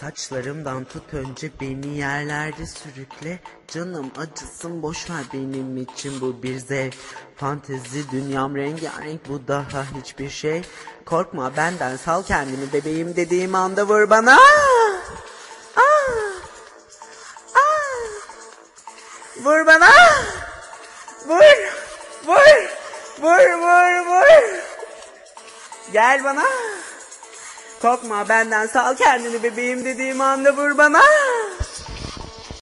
Saçlarımdan tut önce beni yerlerde sürükle. Canım acısın boş ver benim için bu bir zevk. Fantezi dünyam rengarenk bu daha hiçbir şey. Korkma benden sal kendini bebeğim dediğim anda vur bana. Ah! Ah! Vur bana. Vur Vur Vur vur vur. Gel bana Korkma benden sal kendini bebeğim dediğim anda vur bana